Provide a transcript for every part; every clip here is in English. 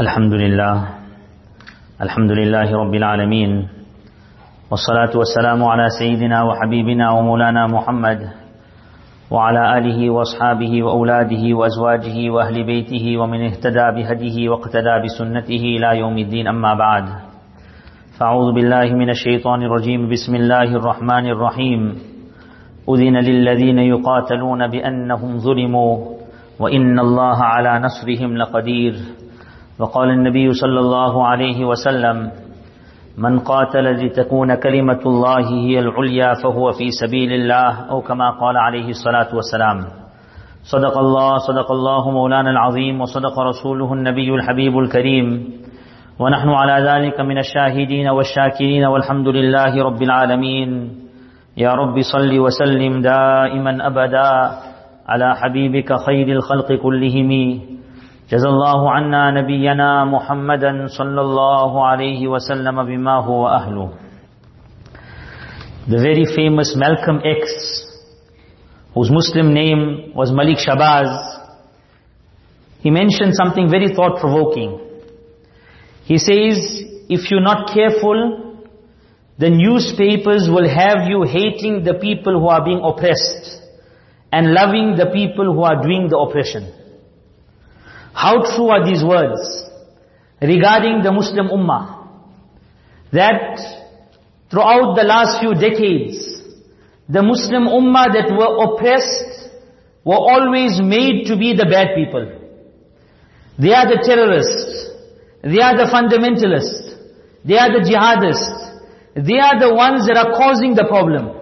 الحمد لله. الحمد لله رب العالمين. والصلاة والسلام على سيدنا وحبيبنا ومولانا محمد وعلى آله وأصحابه وأولاده وأزواجه وأهل بيته ومن اهتدى بهديه واقتدى بسنته إلى يوم الدين. أما بعد فأعوذ بالله من الشيطان الرجيم. بسم الله الرحمن الرحيم. أذن للذين يقاتلون بأنهم ظلموا وإن الله على نصرهم لقدير. وقال النبي صلى الله عليه وسلم من قاتل لتكون كلمة الله هي العليا فهو في سبيل الله أو كما قال عليه الصلاة والسلام. صدق الله صدق الله مولانا العظيم وصدق رسوله النبي الحبيب الكريم. ونحن على ذلك من الشاهدين والشاكرين والحمد لله رب العالمين. يا رب صل وسلم دائما أبدا على حبيبك خير الخلق كلهم. جزا الله عنا نبينا محمدا صلى الله عليه وسلم بما هو أهله The very famous Malcolm X, whose Muslim name was Malik Shabazz, he mentioned something very thought-provoking. He says, if you're not careful, the newspapers will have you hating the people who are being oppressed and loving the people who are doing the oppression. How true are these words regarding the Muslim Ummah? That throughout the last few decades, the Muslim Ummah that were oppressed were always made to be the bad people. They are the terrorists. They are the fundamentalists. They are the jihadists. They are the ones that are causing the problem.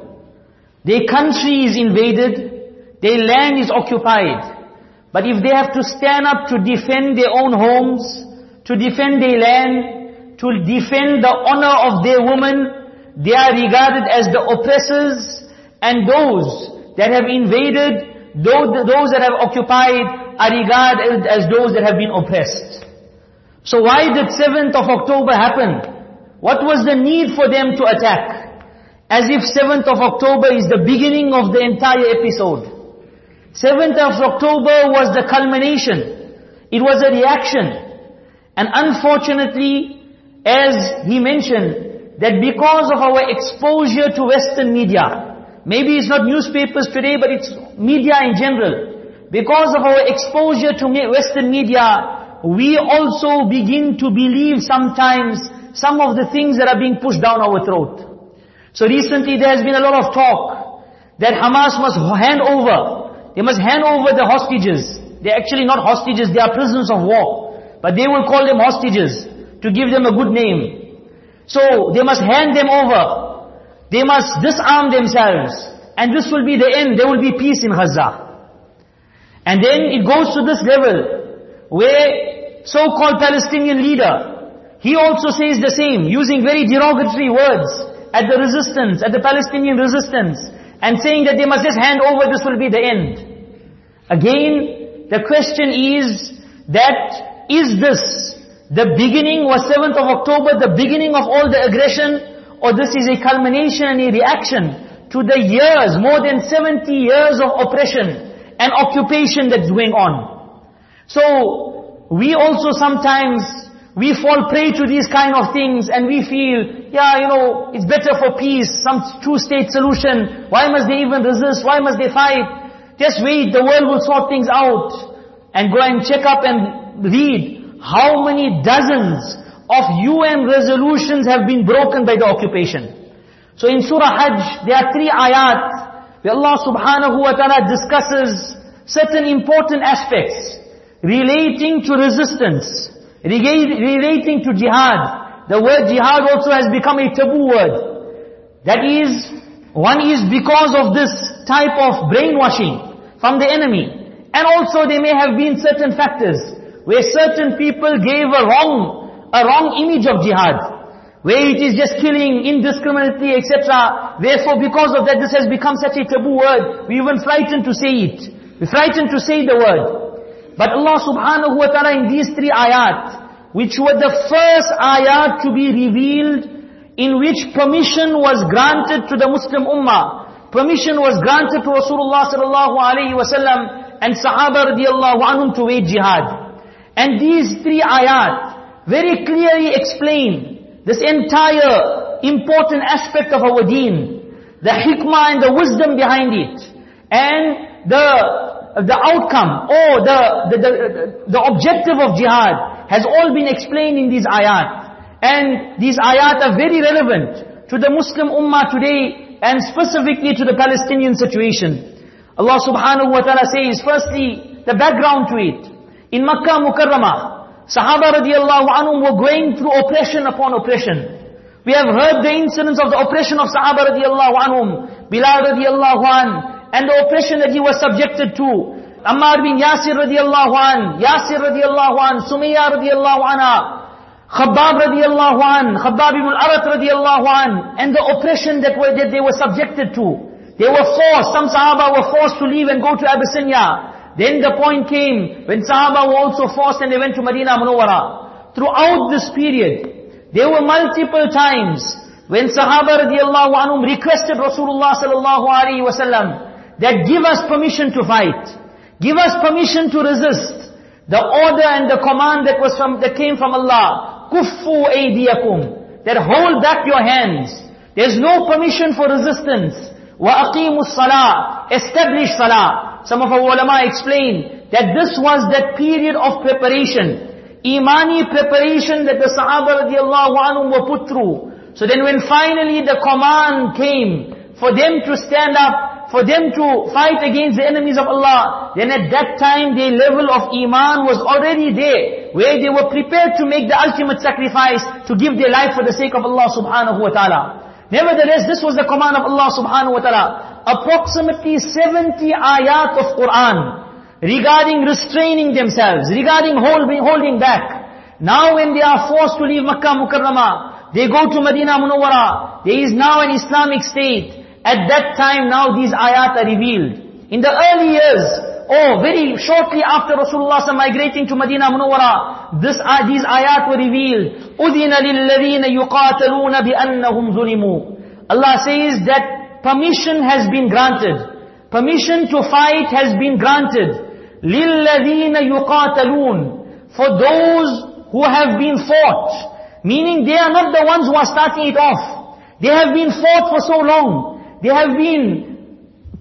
Their country is invaded. Their land is occupied. But if they have to stand up to defend their own homes, to defend their land, to defend the honor of their women, they are regarded as the oppressors and those that have invaded, those that have occupied are regarded as those that have been oppressed. So why did 7th of October happen? What was the need for them to attack? As if 7th of October is the beginning of the entire episode. 7th of October was the culmination. It was a reaction. And unfortunately, as he mentioned, that because of our exposure to Western media, maybe it's not newspapers today, but it's media in general. Because of our exposure to Western media, we also begin to believe sometimes some of the things that are being pushed down our throat. So recently there has been a lot of talk that Hamas must hand over they must hand over the hostages. They're actually not hostages, they are prisoners of war. But they will call them hostages to give them a good name. So they must hand them over. They must disarm themselves. And this will be the end. There will be peace in Gaza. And then it goes to this level where so-called Palestinian leader, he also says the same, using very derogatory words at the resistance, at the Palestinian resistance, and saying that they must just hand over, this will be the end. Again, the question is that, is this the beginning, was 7th of October the beginning of all the aggression, or this is a culmination and a reaction to the years, more than 70 years of oppression and occupation that's going on. So, we also sometimes, we fall prey to these kind of things and we feel, yeah, you know, it's better for peace, some two-state solution. Why must they even resist? Why must they fight? Just wait, the world will sort things out. And go and check up and read how many dozens of UN resolutions have been broken by the occupation. So in Surah Hajj, there are three ayat where Allah subhanahu wa ta'ala discusses certain important aspects relating to resistance, relating to jihad. The word jihad also has become a taboo word. That is, one is because of this type of brainwashing from the enemy. And also there may have been certain factors where certain people gave a wrong, a wrong image of jihad. Where it is just killing indiscriminately, etc. Therefore because of that this has become such a taboo word. We even frightened to say it. We frightened to say the word. But Allah subhanahu wa ta'ala in these three ayat, which were the first ayat to be revealed, in which permission was granted to the Muslim ummah permission was granted to Rasulullah sallallahu alaihi wasallam and Sahaba radiallahu anhum to wage jihad. And these three ayat very clearly explain this entire important aspect of our deen. The hikmah and the wisdom behind it. And the, the outcome or the, the, the, the objective of jihad has all been explained in these ayat. And these ayat are very relevant to the Muslim ummah today and specifically to the Palestinian situation. Allah subhanahu wa ta'ala says, firstly, the background to it. In Makkah Mukarramah, Sahaba radiallahu anhum were going through oppression upon oppression. We have heard the incidents of the oppression of Sahaba radiallahu anhum, Bilal radiallahu an, and the oppression that he was subjected to. Ammar bin Yasir radiallahu an, Yasir radiallahu an, Sumayya radiallahu anha, Khabbab radiallahu an, Khabbab ibn al-Arat radiallahu an, and the oppression that, were, that they were subjected to. They were forced, some Sahaba were forced to leave and go to Abyssinia. Then the point came when Sahaba were also forced and they went to Medina Munawwara. Throughout this period, there were multiple times when Sahaba radiallahu anhum requested Rasulullah sallallahu alaihi wasallam that give us permission to fight, give us permission to resist. The order and the command that was from that came from Allah, kuffu aydiyakum, that hold back your hands. There's no permission for resistance. Wa aqimus salah, establish salah. Some of our ulama explain that this was that period of preparation, imani preparation that the Sahaba radiallahu anhu were put through. So then when finally the command came for them to stand up for them to fight against the enemies of Allah, then at that time their level of Iman was already there, where they were prepared to make the ultimate sacrifice to give their life for the sake of Allah subhanahu wa ta'ala. Nevertheless, this was the command of Allah subhanahu wa ta'ala. Approximately 70 ayat of Quran regarding restraining themselves, regarding holding, back. Now when they are forced to leave Makkah Mukarramah, they go to Medina Munawwara. There is now an Islamic state. At that time now these ayat are revealed. In the early years, or very shortly after Rasulullah migrating to Medina Munawwara, this, uh, these ayat were revealed. أُذِنَ لِلَّذِينَ يُقَاتَلُونَ بِأَنَّهُمْ ظُلِمُوا Allah says that permission has been granted. Permission to fight has been granted. لِلَّذِينَ يُقَاتَلُونَ For those who have been fought. Meaning they are not the ones who are starting it off. They have been fought for so long. They have been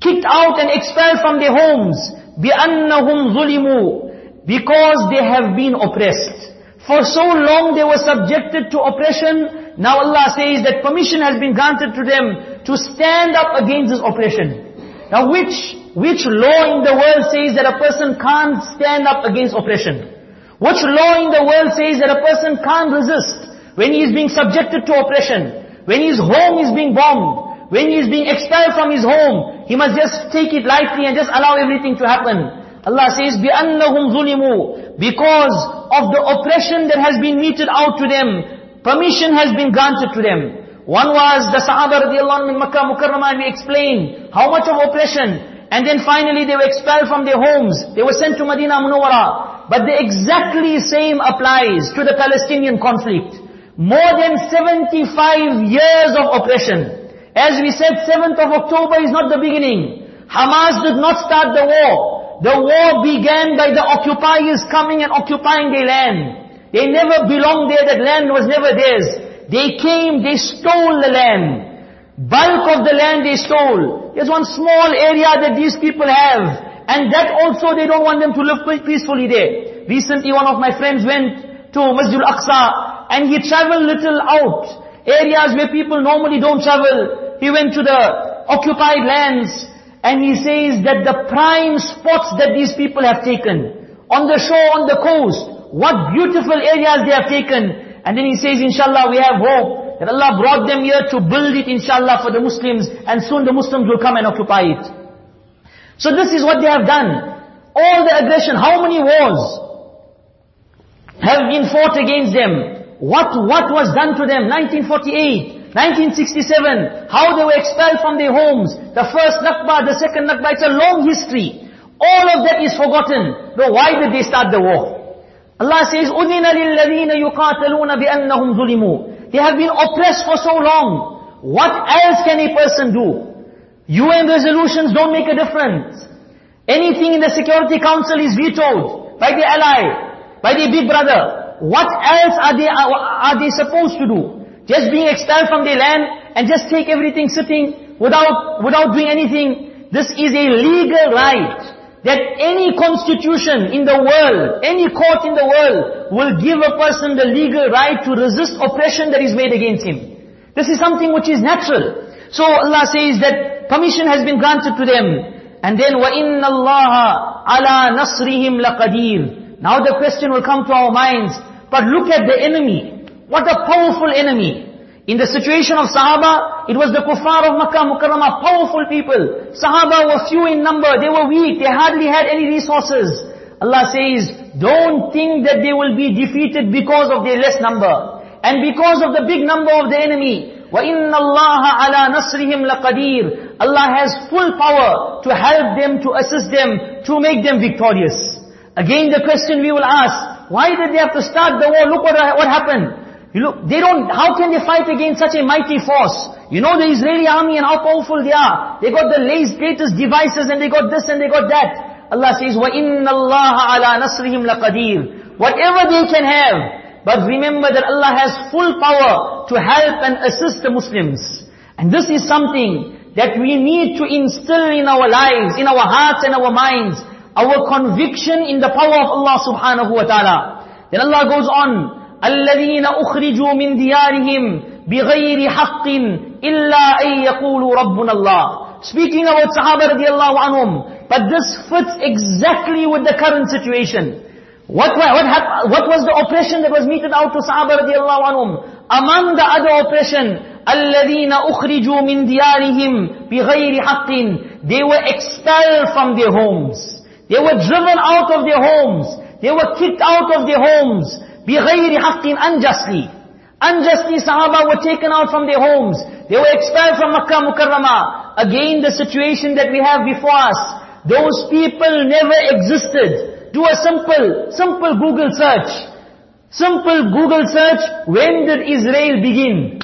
kicked out and expelled from their homes. بِأَنَّهُمْ ظُلِمُوا Because they have been oppressed. For so long they were subjected to oppression. Now Allah says that permission has been granted to them to stand up against this oppression. Now which, which law in the world says that a person can't stand up against oppression? Which law in the world says that a person can't resist when he is being subjected to oppression? When his home is being bombed? When he is being expelled from his home? He must just take it lightly and just allow everything to happen. Allah says, بِأَنَّهُمْ ظُلِمُوا Because of the oppression that has been meted out to them, permission has been granted to them. One was the Sahaba radiallahu anhu in Makkah Mukarramah and we explained how much of oppression. And then finally they were expelled from their homes. They were sent to Medina Munawwara. But the exactly same applies to the Palestinian conflict. More than 75 years of oppression. As we said, 7th of October is not the beginning. Hamas did not start the war. The war began by the occupiers coming and occupying their land. They never belonged there, that land was never theirs. They came, they stole the land. Bulk of the land they stole. There's one small area that these people have. And that also they don't want them to live peacefully there. Recently one of my friends went to Masjid al-Aqsa and he traveled little out. Areas where people normally don't travel. He went to the occupied lands and he says that the prime spots that these people have taken, on the shore, on the coast, what beautiful areas they have taken. And then he says, inshallah, we have hope that Allah brought them here to build it, inshallah, for the Muslims, and soon the Muslims will come and occupy it. So this is what they have done. All the aggression, how many wars have been fought against them? What, what was done to them? 1948, 1967, how they were expelled from their homes, the first Nakba, the second Nakba, it's a long history. All of that is forgotten. But why did they start the war? Allah says, أُذِنَ لِلَّذِينَ يُقَاتَلُونَ بِأَنَّهُمْ ظُلِمُوا They have been oppressed for so long. What else can a person do? UN resolutions don't make a difference. Anything in the Security Council is vetoed by the ally. by their big brother. What else are they, are, are they supposed to do? Just being expelled from their land and just take everything sitting without, without doing anything. This is a legal right that any constitution in the world, any court in the world will give a person the legal right to resist oppression that is made against him. This is something which is natural. So Allah says that permission has been granted to them. And then وَإِنَّ اللَّهَ عَلَى نَصْرِهِمْ لَقَدِيرٌ Now the question will come to our minds, but look at the enemy. What a powerful enemy. In the situation of Sahaba, it was the kuffar of Makkah Mukarramah, powerful people. Sahaba were few in number, they were weak, they hardly had any resources. Allah says, don't think that they will be defeated because of their less number. And because of the big number of the enemy. وَإِنَّ اللَّهَ عَلَى نَصْرِهِمْ لَقَدِيرٌ Allah has full power to help them, to assist them, to make them victorious. Again the question we will ask, why did they have to start the war? Look what, what happened. You look, they don't, how can they fight against such a mighty force? You know the Israeli army and how powerful they are. They got the latest devices and they got this and they got that. Allah says, وَإِنَّ اللَّهَ عَلَى نَصْرِهِمْ لَقَدِيرٌ Whatever they can have, but remember that Allah has full power to help and assist the Muslims. And this is something that we need to instill in our lives, in our hearts and our minds, our conviction in the power of Allah subhanahu wa ta'ala. Then Allah goes on, الذين أخرجوا من ديارهم بغير حق إلا أن يقولوا ربنا الله Speaking about Sahaba radiallahu anhum, but this fits exactly with the current situation. What, what, what was the oppression that was meted out to Sahaba radiallahu anhum? Among the other oppression, الَّذِينَ أُخْرِجُوا مِنْ دِيَارِهِمْ بِغَيْرِ حَقٍ They were expelled from their homes. They were driven out of their homes. They were kicked out of their homes. بِغَيْرِ حَقٍ Unjustly. Unjustly Sahaba were taken out from their homes. They were expelled from Makkah Mukarramah. Again the situation that we have before us. Those people never existed. Do a simple, simple Google search. Simple Google search, when did Israel begin?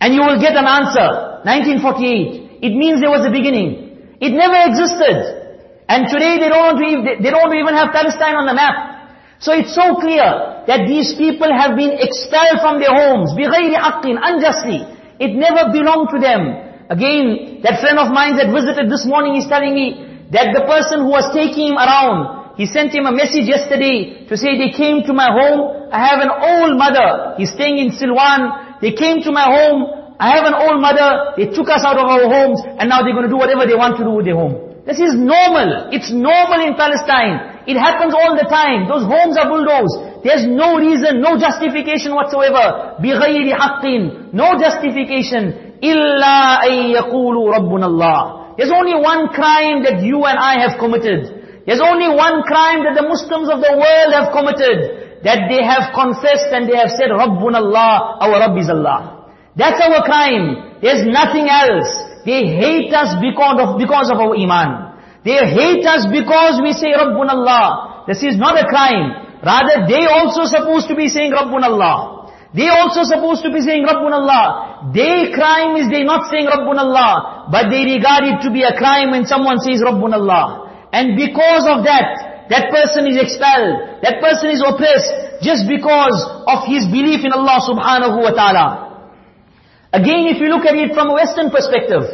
And you will get an answer. 1948. It means there was a beginning. It never existed. And today they don't want to, they don't even have Palestine on the map. So it's so clear that these people have been expelled from their homes, بِغَيْرِ حَقٍ, unjustly. It never belonged to them. Again, that friend of mine that visited this morning is telling me that the person who was taking him around, he sent him a message yesterday to say they came to my home. I have an old mother. He's staying in Silwan. They came to my home. I have an old mother. They took us out of our homes and now they're going to do whatever they want to do with their home. This is normal. It's normal in Palestine. It happens all the time. Those homes are bulldozed. There's no reason, no justification whatsoever. بِغَيْرِ حَقٍ No justification. إِلَّا أَن يَقُولُوا رَبُّنَ اللَّهِ There's only one crime that you and I have committed. There's only one crime that the Muslims of the world have committed. That they have confessed and they have said, Rabbun Allah, our Rabb is Allah. That's our crime. There's nothing else. They hate us because of, because of our iman. They hate us because we say Rabbun Allah. This is not a crime. Rather, they also supposed to be saying Rabbun Allah. They also supposed to be saying Rabbun Allah. Their crime is they not saying Rabbun Allah, but they regard it to be a crime when someone says Rabbun Allah. And because of that, that person is expelled. That person is oppressed just because of his belief in Allah subhanahu wa ta'ala. Again, if you look at it from a Western perspective,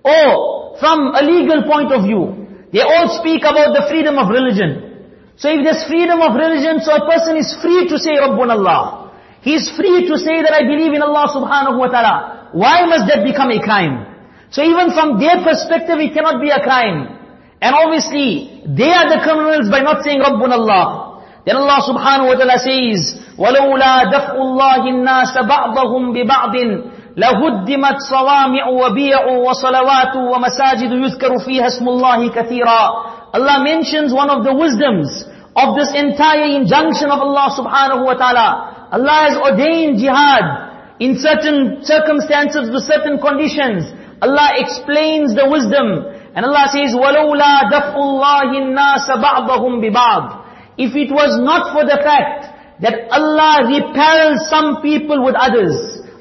or from a legal point of view, they all speak about the freedom of religion. So if there's freedom of religion, so a person is free to say Rabbun Allah. He is free to say that I believe in Allah subhanahu wa ta'ala. Why must that become a crime? So even from their perspective, it cannot be a crime. And obviously, they are the criminals by not saying Rabbun Allah. Then Allah subhanahu wa ta'ala says, وَلَوْلَا دَفْءُ اللَّهِ النَّاسَ بَعْضَهُمْ بِبَعْضٍ لَهُدِّمَتْ صَوَامِعُ وَبِيعُ وَصَلَوَاتُ وَمَسَاجِدُ يُذْكَرُ فِيهَا اسْمُ اللَّهِ كَثِيرًا Allah mentions one of the wisdoms of this entire injunction of Allah subhanahu wa ta'ala. Allah has ordained jihad in certain circumstances with certain conditions. Allah explains the wisdom and Allah says, وَلَوْلَا دَفْءُ اللَّهِ النَّاسَ بَعْضَهُمْ بِبَعْضٍ If it was not for the fact that Allah repels some people with others,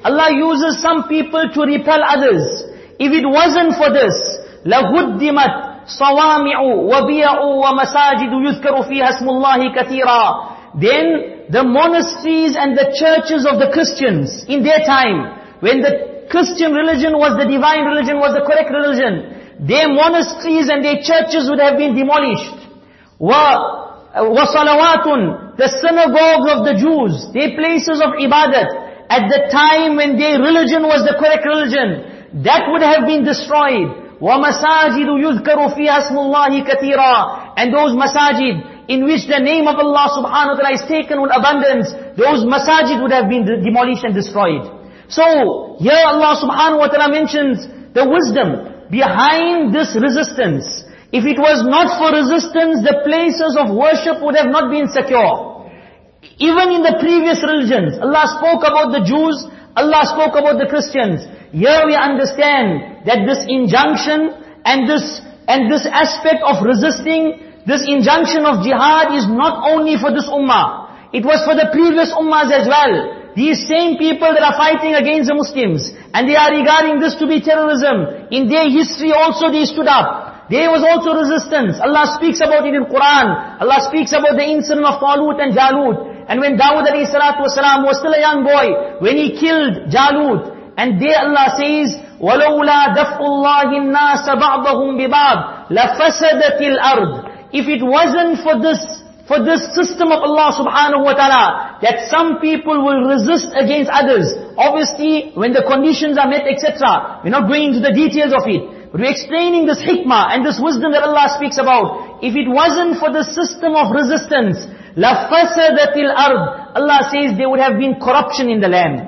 Allah uses some people to repel others. If it wasn't for this, لَهُدِّمَتْ صَوَامِعُ وَبِيَعُ وَمَسَاجِدُ يُذْكَرُ فِيهَا اسْمُ اللَّهِ كَثِيرًا then the monasteries and the churches of the Christians in their time, when the Christian religion was the divine religion, was the correct religion, their monasteries and their churches would have been demolished. وَصَلَوَاتٌ The synagogues of the Jews, their places of ibadat, at the time when their religion was the correct religion, that would have been destroyed. وَمَسَاجِدُ يُذْكَرُ فِيهَا اسْمُ اللَّهِ كَثِيرًا And those masajid in which the name of Allah subhanahu wa ta'ala is taken with abundance, those masajid would have been demolished and destroyed. So, here Allah subhanahu wa ta'ala mentions the wisdom behind this resistance. If it was not for resistance, the places of worship would have not been secure. Even in the previous religions, Allah spoke about the Jews, Allah spoke about the Christians. Here we understand that this injunction and this, and this aspect of resisting, this injunction of jihad is not only for this ummah. It was for the previous ummahs as well. These same people that are fighting against the Muslims, and they are regarding this to be terrorism, in their history also they stood up. There was also resistance. Allah speaks about it in Quran. Allah speaks about the incident of Talut and Jalut. And when Dawud alayhi salatu wasalam was still a young boy, when he killed Jalut, and there Allah says, وَلَوْلَا دَفْءُ اللَّهِ النَّاسَ بَعْضَهُمْ بِبَعْضٍ لَفَسَدَتِ الْأَرْضِ If it wasn't for this, for this system of Allah subhanahu wa ta'ala, that some people will resist against others. Obviously, when the conditions are met, etc. We're not going into the details of it. But we're explaining this hikmah and this wisdom that Allah speaks about. If it wasn't for the system of resistance, لَفَسَدَتِ الْأَرْضِ Allah says there would have been corruption in the land.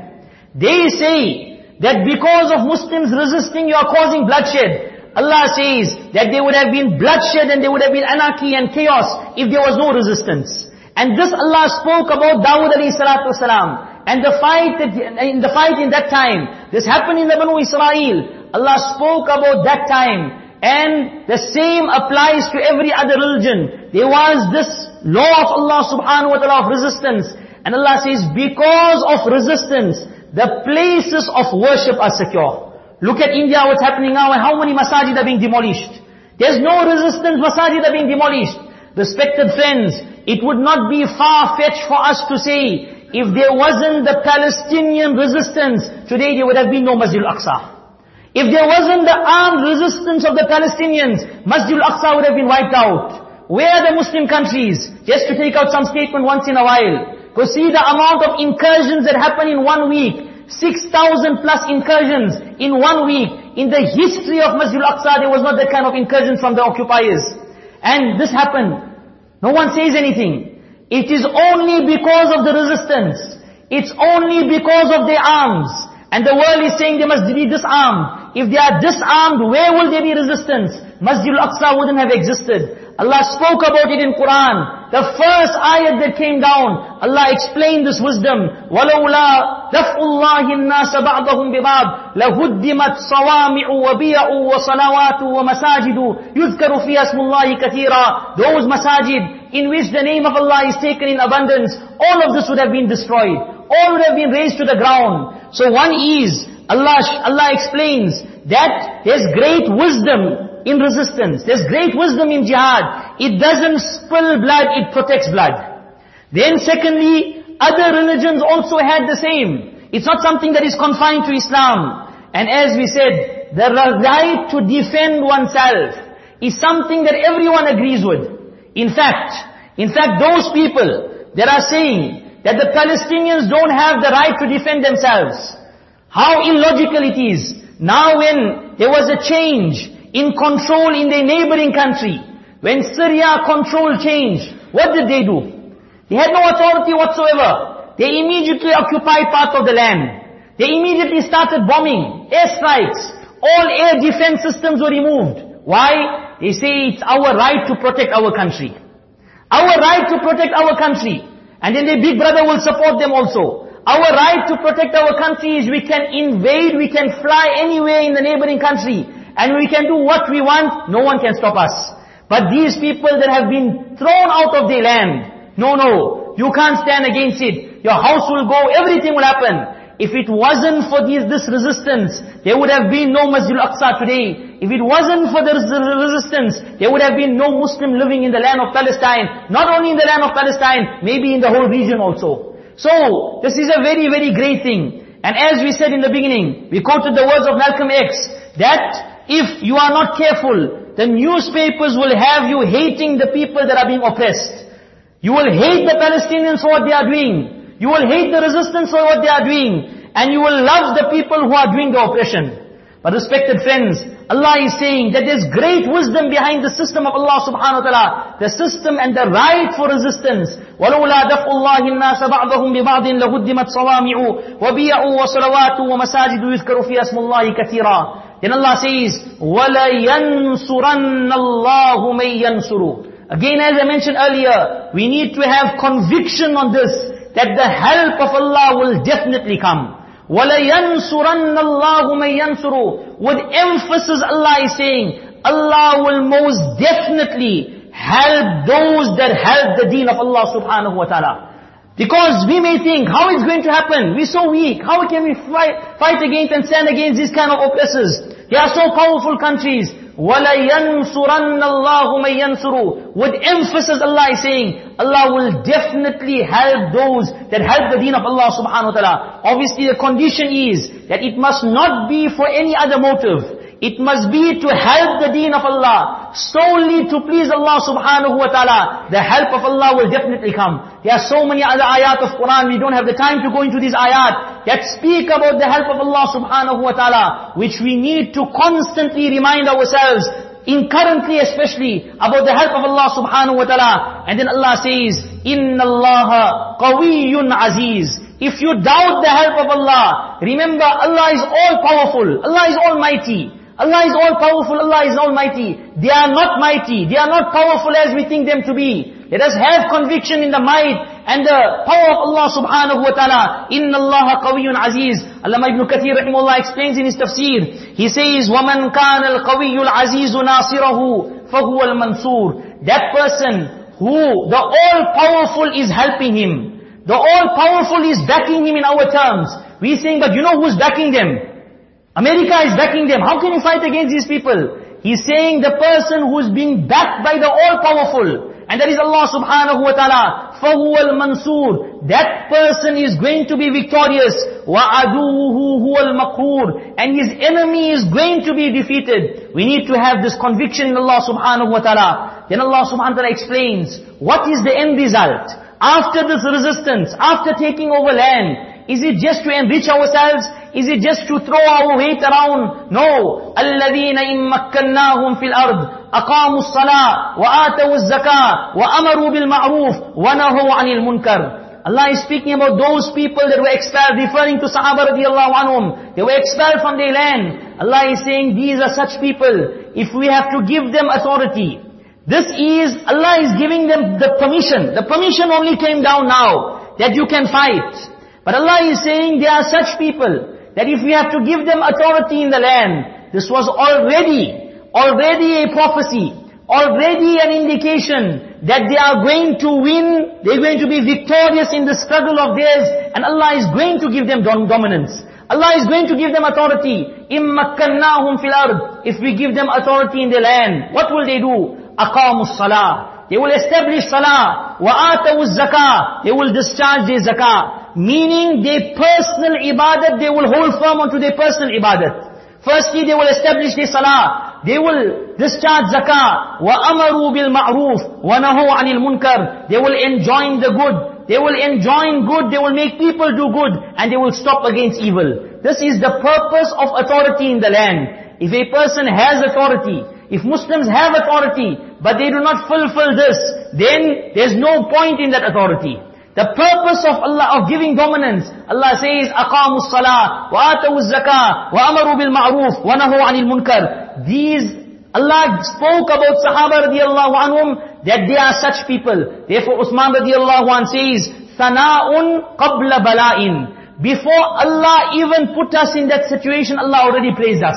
They say, that because of Muslims resisting, you are causing bloodshed. Allah says that there would have been bloodshed and there would have been anarchy and chaos if there was no resistance. And this Allah spoke about Dawud alayhi salatu wasalam. And the fight, that, in the fight in that time, this happened in the Banu Israel. Allah spoke about that time. And the same applies to every other religion. There was this law of Allah subhanahu wa ta'ala of resistance. And Allah says, because of resistance, the places of worship are secure. Look at India, what's happening now, and how many masajid are being demolished. There's no resistance, masajid are being demolished. Respected friends, it would not be far-fetched for us to say, if there wasn't the Palestinian resistance, today there would have been no Masjid al-Aqsa. If there wasn't the armed resistance of the Palestinians, Masjid al-Aqsa would have been wiped out. Where are the Muslim countries? Just to take out some statement once in a while. Go see the amount of incursions that happen in one week. 6,000 plus incursions in one week. In the history of Masjid al-Aqsa, there was not that kind of incursions from the occupiers. And this happened. No one says anything. It is only because of the resistance. It's only because of their arms. And the world is saying they must be disarmed. If they are disarmed, where will there be resistance? Masjid al-Aqsa wouldn't have existed. Allah spoke about it in Quran. The first ayat that came down, Allah explained this wisdom. وَلَوْلَا دَفْءُ اللَّهِ النَّاسَ بَعْضَهُمْ بِبَعْضٍ لَهُدِّمَتْ صَوَامِعُ وَبِيَعُ وَصَلَوَاتُ وَمَسَاجِدُ يُذْكَرُ فِيهَا اسْمُ اللَّهِ كَثِيرًا Those masajid in which the name of Allah is taken in abundance, all of this would have been destroyed. All would have been razed to the ground. So one is, Allah, Allah explains that there's great wisdom in resistance. There's great wisdom in jihad. It doesn't spill blood, it protects blood. Then secondly, other religions also had the same. It's not something that is confined to Islam. And as we said, the right to defend oneself is something that everyone agrees with. In fact, in fact those people that are saying that the Palestinians don't have the right to defend themselves, how illogical it is. Now when there was a change in control in their neighboring country. When Syria control changed, what did they do? They had no authority whatsoever. They immediately occupied part of the land. They immediately started bombing, airstrikes. All air defense systems were removed. Why? They say it's our right to protect our country. Our right to protect our country. And then their big brother will support them also. Our right to protect our country is we can invade, we can fly anywhere in the neighboring country and we can do what we want, no one can stop us. But these people that have been thrown out of their land, no, no, you can't stand against it. Your house will go, everything will happen. If it wasn't for these, this resistance, there would have been no Masjid al-Aqsa today. If it wasn't for the resistance, there would have been no Muslim living in the land of Palestine. Not only in the land of Palestine, maybe in the whole region also. So, this is a very, very great thing. And as we said in the beginning, we quoted the words of Malcolm X, that if you are not careful, the newspapers will have you hating the people that are being oppressed. You will hate the Palestinians for what they are doing. You will hate the resistance for what they are doing. And you will love the people who are doing the oppression. But respected friends, Allah is saying that there's great wisdom behind the system of Allah subhanahu wa ta'ala. The system and the right for resistance. وَلَوْلَا دَفْءُ اللَّهِ النَّاسَ بَعْضَهُمْ بِبَعْضٍ لَهُدِّمَتْ صَوَامِعُ وَبِيَعُ وَصَلَوَاتُ وَمَسَاجِدُ يُذْكَرُ فِيهَا اسْمُ اللَّهِ كَثِيرًا Then Allah says, وَلَيَنْصُرَنَّ اللَّهُ مَن يَنْصُرُ Again as I mentioned earlier, we need to have conviction on this that the help of Allah will definitely come. وَلَيَنْصُرَنَّ اللَّهُ مَن يَنْصُرُ With emphasis Allah is saying, Allah will most definitely help those that help the deen of Allah subhanahu wa ta'ala. Because we may think, how it's going to happen? We're so weak. How can we fight, fight against and stand against these kind of oppressors? They are so powerful countries. وَلَيَنْصُرَنَّ اللَّهُ مَن يَنْصُرُ With emphasis Allah is saying, Allah will definitely help those that help the deen of Allah subhanahu wa ta'ala. Obviously the condition is that it must not be for any other motive. It must be to help the deen of Allah, solely to please Allah subhanahu wa ta'ala. The help of Allah will definitely come. There are so many other ayat of Quran, we don't have the time to go into these ayat, that speak about the help of Allah subhanahu wa ta'ala, which we need to constantly remind ourselves, in currently especially, about the help of Allah subhanahu wa ta'ala. And then Allah says, إِنَّ اللَّهَ قَوِيٌّ عَزِيزٌ if you doubt the help of Allah, remember Allah is all powerful. Allah is almighty. Allah is all powerful, Allah is almighty. They are not mighty, they are not powerful as we think them to be. Let us have conviction in the might and the power of Allah subhanahu wa ta'ala. Inna Allah qawiyyun aziz. Allama ibn Kathir rahimahullah explains in his tafsir. He says, وَمَنْ كَانَ الْقَوِيُّ الْعَزِيزُ نَاصِرَهُ فَهُوَ الْمَنْصُورُ That person who the all-powerful is helping him. The all-powerful is backing him in our terms. We saying, but you know who's backing them? America is backing them. How can you fight against these people? He's saying the person who's being backed by the all-powerful. And that is Allah subhanahu wa ta'ala. فَهُوَ الْمَنْصُورُ That person is going to be victorious. وَعَدُوهُ هُوَ الْمَقْهُورُ And his enemy is going to be defeated. We need to have this conviction in Allah subhanahu wa ta'ala. Then Allah subhanahu wa ta'ala explains, what is the end result? After this resistance, after taking over land, is it just to enrich ourselves? Is it just to throw our weight around? No. الَّذِينَ إِن مَّكَّنَّاهُمْ فِي الْأَرْضِ أَقَامُوا الصَّلَاةَ وَآتَوُا الزَّكَاةَ وَأَمَرُوا بِالْمَعْرُوفِ وَنَهُوا عَنِ الْمُنكَرِ Allah is speaking about those people that were expelled, referring to Sahaba radiallahu anhum. They were expelled from their land. Allah is saying these are such people. If we have to give them authority, this is, Allah is giving them the permission. The permission only came down now, that you can fight. But Allah is saying there are such people that if we have to give them authority in the land, this was already, already a prophecy, already an indication that they are going to win, they're going to be victorious in the struggle of theirs, and Allah is going to give them dominance. Allah is going to give them authority. إِمَّكَّنَّاهُمْ فِي الْأَرْضِ If we give them authority in the land, what will they do? أَقَامُوا الصَّلَاةِ They will establish salah. وَآتَوُوا الزَّكَاةِ They will discharge their zakah. Meaning their personal ibadat, they will hold firm onto their personal ibadat. Firstly, they will establish their salah. They will discharge zakah. وَأَمَرُوا بِالْمَعْرُوفِ وَنَهُوا عَنِ الْمُنْكَرِ They will enjoin the good. They will enjoin good. They will make people do good. And they will stop against evil. This is the purpose of authority in the land. If a person has authority, if Muslims have authority, but they do not fulfill this, then there's no point in that authority. The purpose of Allah, of giving dominance, Allah says, أَقَامُوا الصَّلَاةِ وَآتَوُوا الزَّكَاةِ وَأَمَرُوا بِالْمَعْرُوفِ وَنَهُوا عَنِ الْمُنْكَرِ These, Allah spoke about Sahaba radiallahu anhum, that they are such people. Therefore Usman radiallahu anhu says, ثَنَاءٌ قَبْلَ بَلَائٍ Before Allah even put us in that situation, Allah already praised us.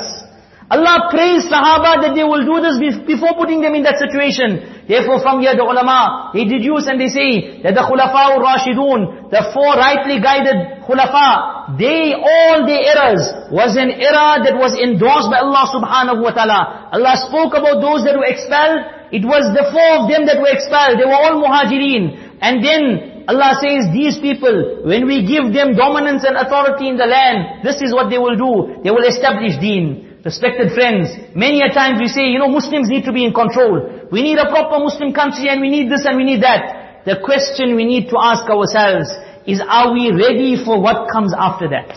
Allah praised Sahaba that they will do this before putting them in that situation. Therefore from here the ulama, they deduce and they say that the khulafa rashidun the four rightly guided khulafa, they, all their errors was an error that was endorsed by Allah subhanahu wa ta'ala. Allah spoke about those that were expelled, it was the four of them that were expelled, they were all muhajirin. And then Allah says, these people, when we give them dominance and authority in the land, this is what they will do. They will establish deen. Respected friends, many a times we say, you know, Muslims need to be in control. We need a proper Muslim country and we need this and we need that. The question we need to ask ourselves is, are we ready for what comes after that?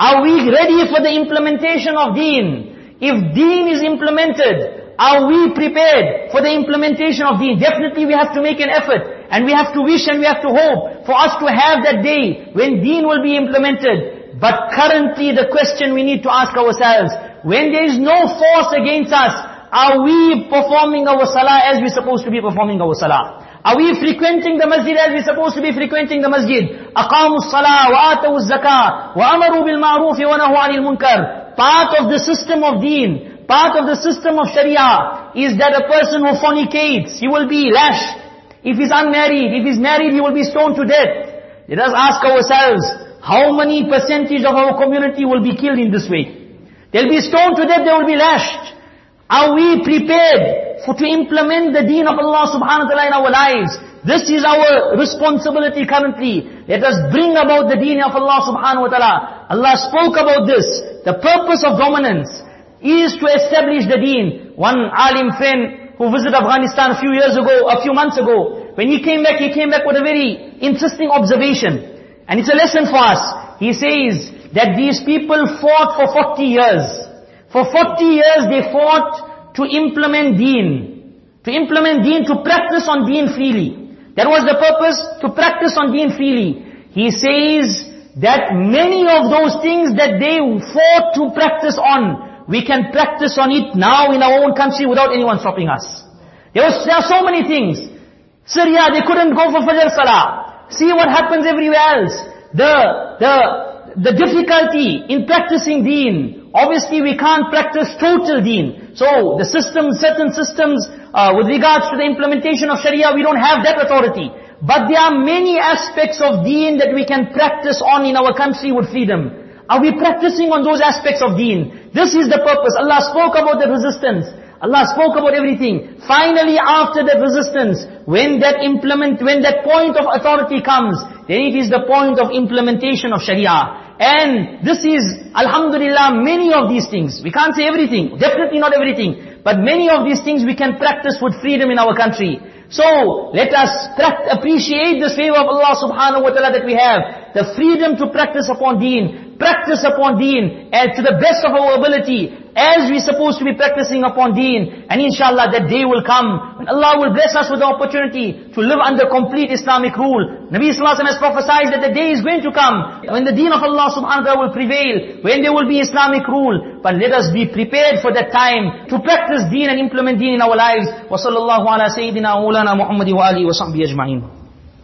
Are we ready for the implementation of deen? If deen is implemented, are we prepared for the implementation of deen? Definitely we have to make an effort. And we have to wish and we have to hope for us to have that day when deen will be implemented. But currently the question we need to ask ourselves, when there is no force against us, are we performing our salah as we're supposed to be performing our salah? Are we frequenting the masjid as we're supposed to be frequenting the masjid? أقاموا الصلاة وآتوا الزكاة وأمروا بالمعروف ونهوا عن المنكر. Part of the system of deen, part of the system of sharia is that a person who fornicates, he will be lashed. If he's unmarried, if he's married, he will be stoned to death. Let us ask ourselves, how many percentage of our community will be killed in this way? They'll be stoned to death, they will be lashed. Are we prepared for to implement the deen of Allah subhanahu wa ta'ala in our lives? This is our responsibility currently. Let us bring about the deen of Allah subhanahu wa ta'ala. Allah spoke about this. The purpose of dominance is to establish the deen. One alim friend who visited Afghanistan a few years ago, a few months ago, when he came back, he came back with a very interesting observation. And it's a lesson for us. He says, that these people fought for 40 years. For 40 years they fought to implement deen. To implement deen, to practice on deen freely. That was the purpose, to practice on deen freely. He says that many of those things that they fought to practice on, we can practice on it now in our own country without anyone stopping us. There, was, there are so many things. Syria, they couldn't go for Fajr Salah. See what happens everywhere else. The, the, the difficulty in practicing deen. Obviously we can't practice total deen. So the systems, certain systems, uh, with regards to the implementation of Sharia, we don't have that authority. But there are many aspects of deen that we can practice on in our country with freedom. Are we practicing on those aspects of deen? This is the purpose. Allah spoke about the resistance. Allah spoke about everything. Finally, after that resistance, when that implement, when that point of authority comes, then it is the point of implementation of Sharia. And this is, Alhamdulillah, many of these things. We can't say everything, definitely not everything. But many of these things we can practice with freedom in our country. So let us appreciate the favor of Allah subhanahu wa ta'ala that we have. The freedom to practice upon deen. Practice upon deen and to the best of our ability as we're supposed to be practicing upon deen. And inshallah that day will come when Allah will bless us with the opportunity to live under complete Islamic rule. Nabi Sallallahu Alaihi has prophesied that the day is going to come when the deen of Allah subhanahu wa ta'ala will prevail, when there will be Islamic rule. But let us be prepared for that time to practice deen and implement deen in our lives. Wa sallallahu ala sayyidina مولانا محمد وآله وصحبه أجمعين.